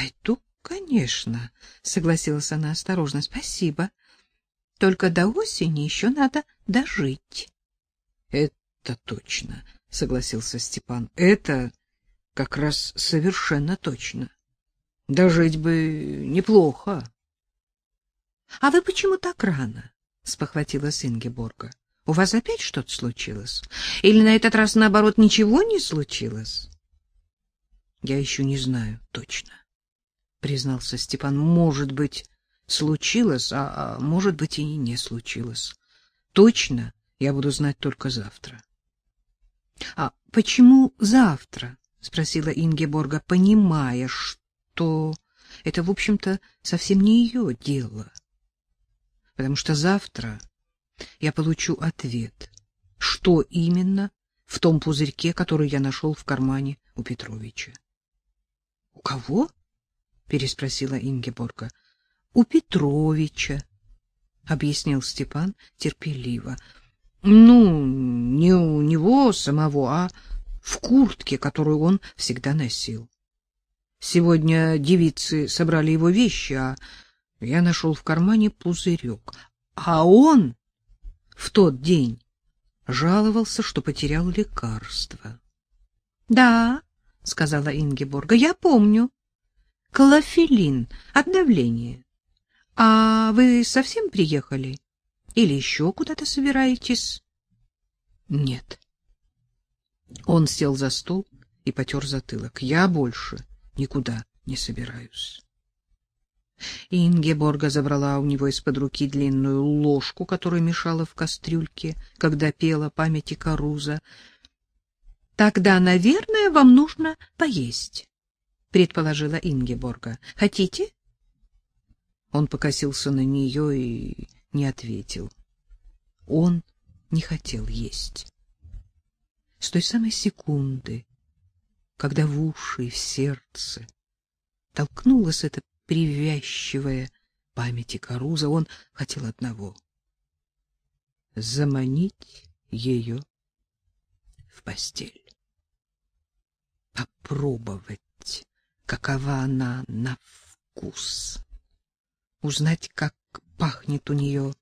Пойду, конечно, согласилась она осторожно. Спасибо. Только до осени еще надо дожить. Это точно, согласился Степан. Это как раз совершенно точно. Дожить бы неплохо. — А вы почему так рано? — спохватилась Ингеборга. — У вас опять что-то случилось? Или на этот раз, наоборот, ничего не случилось? — Я еще не знаю точно, — признался Степан. — Может быть, случилось, а, а может быть и не случилось. Точно я буду знать только завтра. — А почему завтра? — спросила Ингеборга, понимая, что это, в общем-то, совсем не ее дело. — потому что завтра я получу ответ, что именно в том пузырьке, который я нашел в кармане у Петровича. — У кого? — переспросила Ингеборга. — У Петровича, — объяснил Степан терпеливо. — Ну, не у него самого, а в куртке, которую он всегда носил. Сегодня девицы собрали его вещи, а я нашел в кармане пузырек, а он в тот день жаловался, что потерял лекарство. — Да, — сказала Ингеборга, — я помню. Клофелин от давления. А вы совсем приехали? Или еще куда-то собираетесь? — Нет. Он сел за стол и потер затылок. — Я больше никуда не собираюсь. Ингеборга забрала у него из-под руки длинную ложку, которая мешала в кастрюльке, когда пела памяти Каруза. — Тогда, наверное, вам нужно поесть, — предположила Ингеборга. — Хотите? Он покосился на нее и не ответил. Он не хотел есть. С той самой секунды, когда в уши и в сердце толкнулась эта привязчивая памяти Каруза, он хотел одного — заманить ее в постель. Попробовать, какова она на вкус. Узнать, как пахнет у нее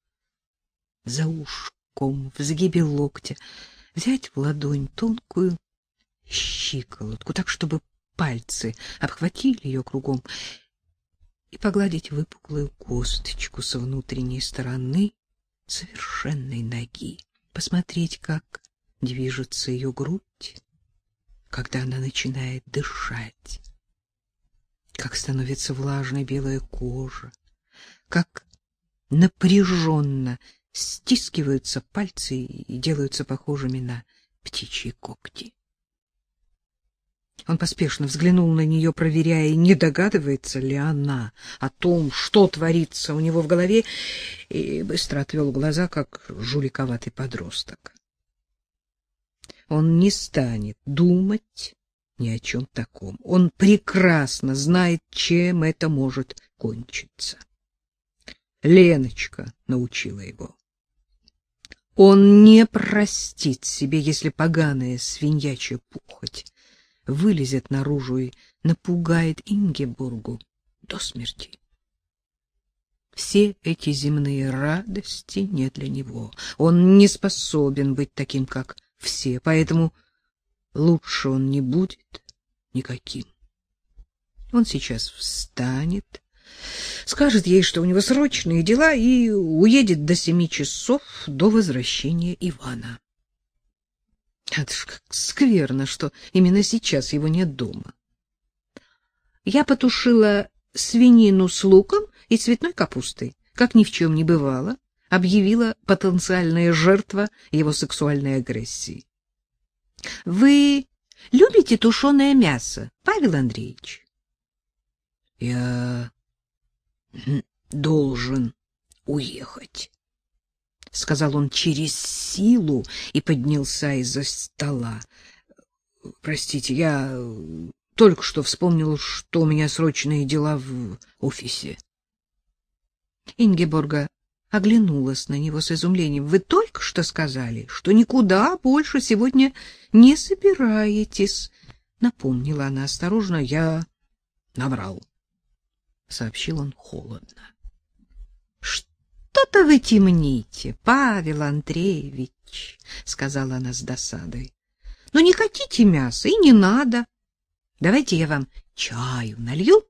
за ушком, в сгибе локтя. Взять в ладонь тонкую щиколотку, так, чтобы пальцы обхватили ее кругом и погладить выпуклую косточку с внутренней стороны совершенной ноги, посмотреть, как движется ее грудь, когда она начинает дышать, как становится влажной белая кожа, как напряженно стискиваются пальцы и делаются похожими на птичьи когти. Он поспешно взглянул на нее, проверяя, не догадывается ли она о том, что творится у него в голове, и быстро отвел глаза, как жуликоватый подросток. Он не станет думать ни о чем таком. Он прекрасно знает, чем это может кончиться. Леночка научила его. Он не простит себе, если поганая свиньячья пухоть вылезет наружу и напугает Ингебургу до смерти. Все эти земные радости не для него. Он не способен быть таким, как все, поэтому лучше он не будет никаким. Он сейчас встанет, скажет ей, что у него срочные дела, и уедет до семи часов до возвращения Ивана. Это ж как скверно, что именно сейчас его нет дома. Я потушила свинину с луком и цветной капустой, как ни в чем не бывало, объявила потенциальная жертва его сексуальной агрессии. — Вы любите тушеное мясо, Павел Андреевич? — Я должен уехать. — сказал он через силу и поднялся из-за стола. — Простите, я только что вспомнил, что у меня срочные дела в офисе. Ингеборга оглянулась на него с изумлением. — Вы только что сказали, что никуда больше сегодня не собираетесь, — напомнила она осторожно. — Я наврал. — сообщил он холодно. — Что-то вы темните, Павел Андреевич, — сказала она с досадой. — Ну, не хотите мяса, и не надо. Давайте я вам чаю налью.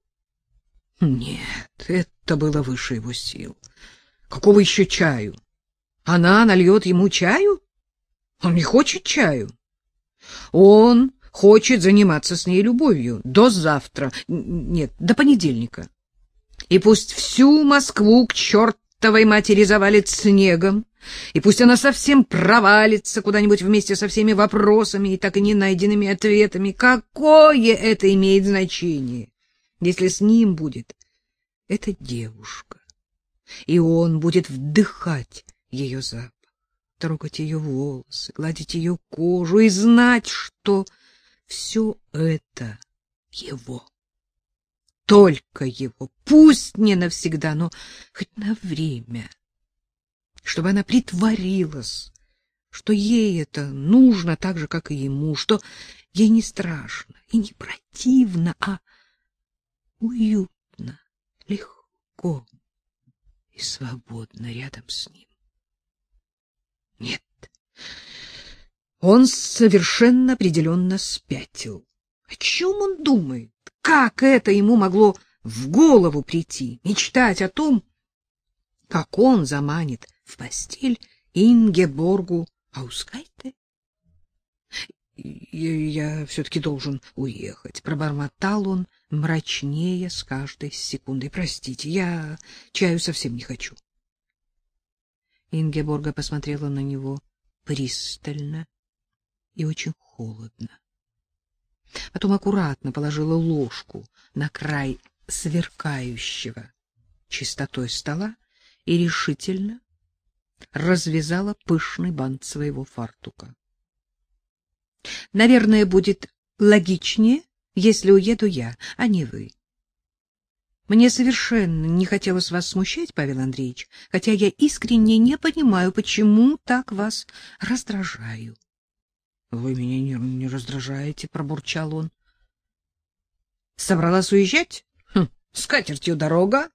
Нет, это было выше его сил. Какого еще чаю? Она нальет ему чаю? Он не хочет чаю. Он хочет заниматься с ней любовью до завтра, нет, до понедельника. И пусть всю Москву к чертовой матери завалит снегом, и пусть она совсем провалится куда-нибудь вместе со всеми вопросами и так и не найденными ответами. Какое это имеет значение, если с ним будет эта девушка, и он будет вдыхать ее запах, трогать ее волосы, гладить ее кожу и знать, что все это его. Только его, пусть не навсегда, но хоть на время, чтобы она притворилась, что ей это нужно так же, как и ему, что ей не страшно и не противно, а уютно, легко и свободно рядом с ним. Нет, он совершенно определенно спятил. О чем он думает? Как это ему могло в голову прийти? Мечтать о том, как он заманит в постель Ингеборгу Аускайте? Я, я все-таки должен уехать, — пробормотал он, мрачнее с каждой секундой. — Простите, я чаю совсем не хочу. Ингеборга посмотрела на него пристально и очень холодно. Потом аккуратно положила ложку на край сверкающего чистотой стола и решительно развязала пышный бант своего фартука. — Наверное, будет логичнее, если уеду я, а не вы. Мне совершенно не хотелось вас смущать, Павел Андреевич, хотя я искренне не понимаю, почему так вас раздражаю. — Вы меня не, не раздражаете, — пробурчал он. — Собралась уезжать? Хм, с катертью дорога.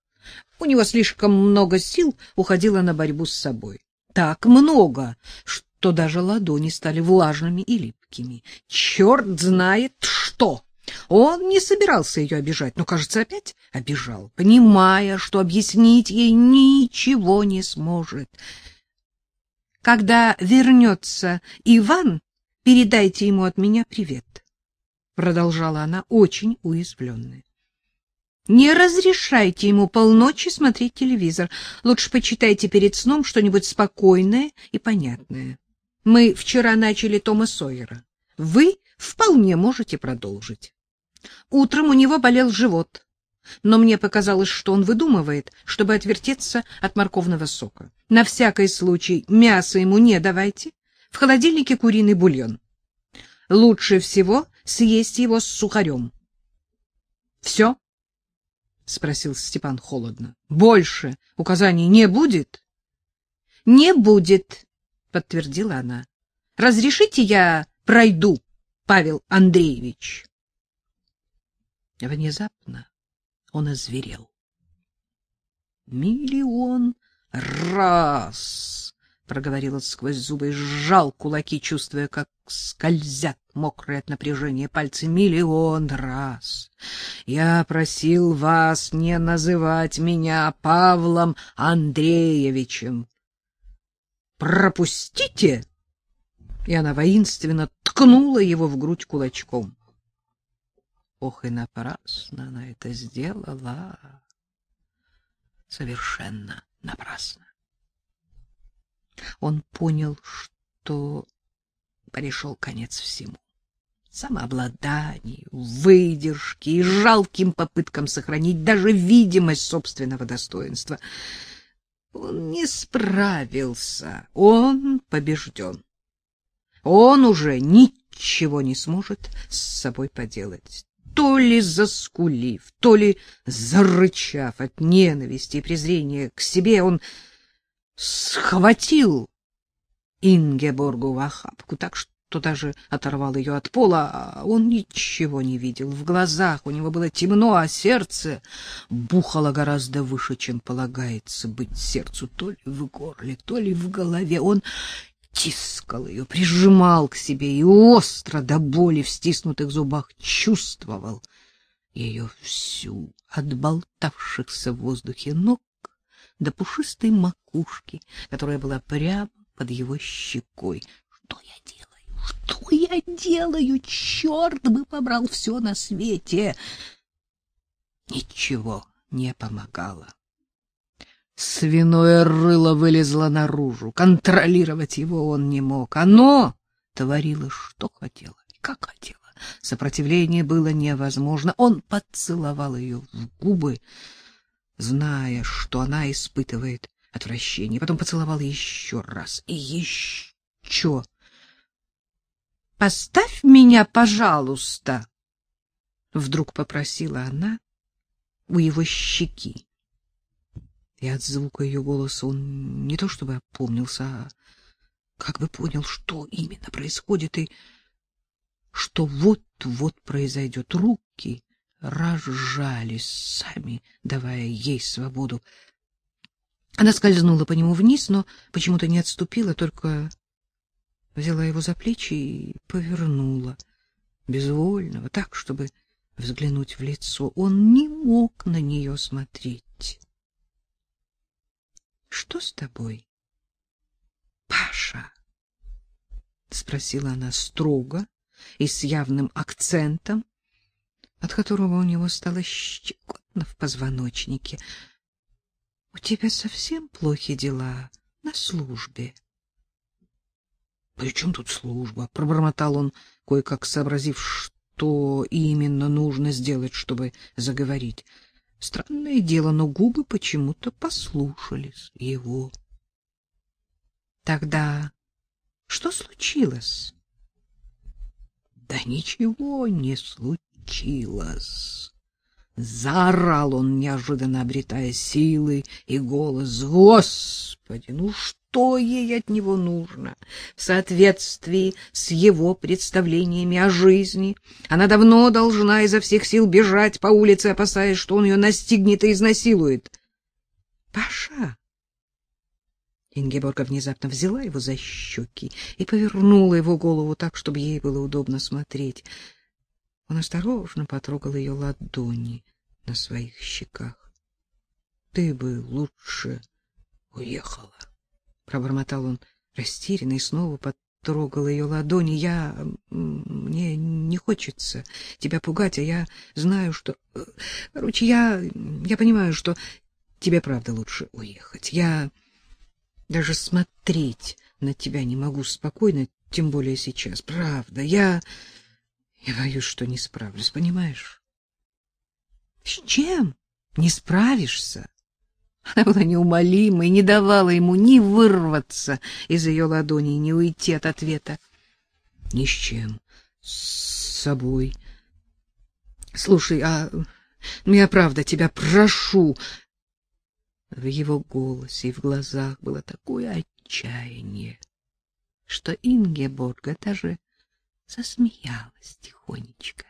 У него слишком много сил уходило на борьбу с собой. Так много, что даже ладони стали влажными и липкими. Черт знает что! Он не собирался ее обижать, но, кажется, опять обижал, понимая, что объяснить ей ничего не сможет. Когда вернется Иван, передайте ему от меня привет, — продолжала она, очень уязвленная. Не разрешайте ему полночи смотреть телевизор. Лучше почитайте перед сном что-нибудь спокойное и понятное. Мы вчера начали Тома Сойера. Вы вполне можете продолжить. Утром у него болел живот, но мне показалось, что он выдумывает, чтобы отвертеться от морковного сока. На всякий случай мясо ему не давайте. В холодильнике куриный бульон. Лучше всего съесть его с сухарем. Все? — спросил Степан холодно. — Больше указаний не будет? — Не будет, — подтвердила она. — Разрешите я пройду, Павел Андреевич? Внезапно он озверел. Миллион раз — проговорил он сквозь зубы сжал кулаки, чувствуя, как скользят мокрые от напряжения пальцы. «Миллион раз! Я просил вас не называть меня Павлом Андреевичем. Пропустите!» И она воинственно ткнула его в грудь кулачком. Ох, и напрасно она это сделала. Совершенно напрасно. Он понял, что пришел конец всему. Самообладанию, выдержке и жалким попыткам сохранить даже видимость собственного достоинства. Он не справился, он побежден. Он уже ничего не сможет с собой поделать. То ли заскулив, то ли зарычав от ненависти и презрения к себе, он схватил Ингеборгу в охапку так, что даже оторвал ее от пола, а он ничего не видел. В глазах у него было темно, а сердце бухало гораздо выше, чем полагается быть сердцу то ли в горле, то ли в голове. Он тискал ее, прижимал к себе и остро до боли в стиснутых зубах чувствовал ее всю, от болтавшихся в воздухе ног до пушистой макушки, которая была прямо под его щекой. Что я делаю? Что я делаю? Черт бы побрал все на свете! Ничего не помогало. Свиное рыло вылезло наружу. Контролировать его он не мог. Оно творило, что хотело и как хотело. Сопротивление было невозможно. Он поцеловал ее в губы, зная, что она испытывает отвращение. Потом поцеловал еще раз и еще. «Поставь меня, пожалуйста!» Вдруг попросила она у его щеки. И от звука ее голоса он не то чтобы опомнился, а как бы понял, что именно происходит и что вот-вот произойдет. Руки разжались сами, давая ей свободу. Она скользнула по нему вниз, но почему-то не отступила, только взяла его за плечи и повернула, безвольного, так, чтобы взглянуть в лицо. Он не мог на нее смотреть. Что с тобой? Паша, спросила она строго и с явным акцентом, от которого у него стало щекотно в позвоночнике. У тебя совсем плохи дела на службе. При чем тут служба? пробормотал он, кое-как сообразив, что именно нужно сделать, чтобы заговорить. Странное дело, но губы почему-то послушались его. Тогда что случилось? Да ничего не случилось. Заорал он, неожиданно обретая силы и голос. Господи, ну что? Что ей от него нужно. В соответствии с его представлениями о жизни она давно должна изо всех сил бежать по улице, опасаясь, что он ее настигнет и изнасилует. Паша Ингеборга внезапно взяла его за щеки и повернула его голову так, чтобы ей было удобно смотреть. Он осторожно потрогал ее ладони на своих щеках. — Ты бы лучше уехала пробормотал он растерянно и снова потрогал ее ладони. Я мне не хочется тебя пугать, а я знаю, что короче, я я понимаю, что тебе правда лучше уехать. Я даже смотреть на тебя не могу спокойно, тем более сейчас. Правда, я я боюсь, что не справлюсь, понимаешь? С чем не справишься? Она была неумолима и не давала ему ни вырваться из ее ладоней, ни уйти от ответа. — Ни с чем. С собой. — Слушай, а ну я правда тебя прошу. В его голосе и в глазах было такое отчаяние, что Ингеборга даже засмеялась тихонечко.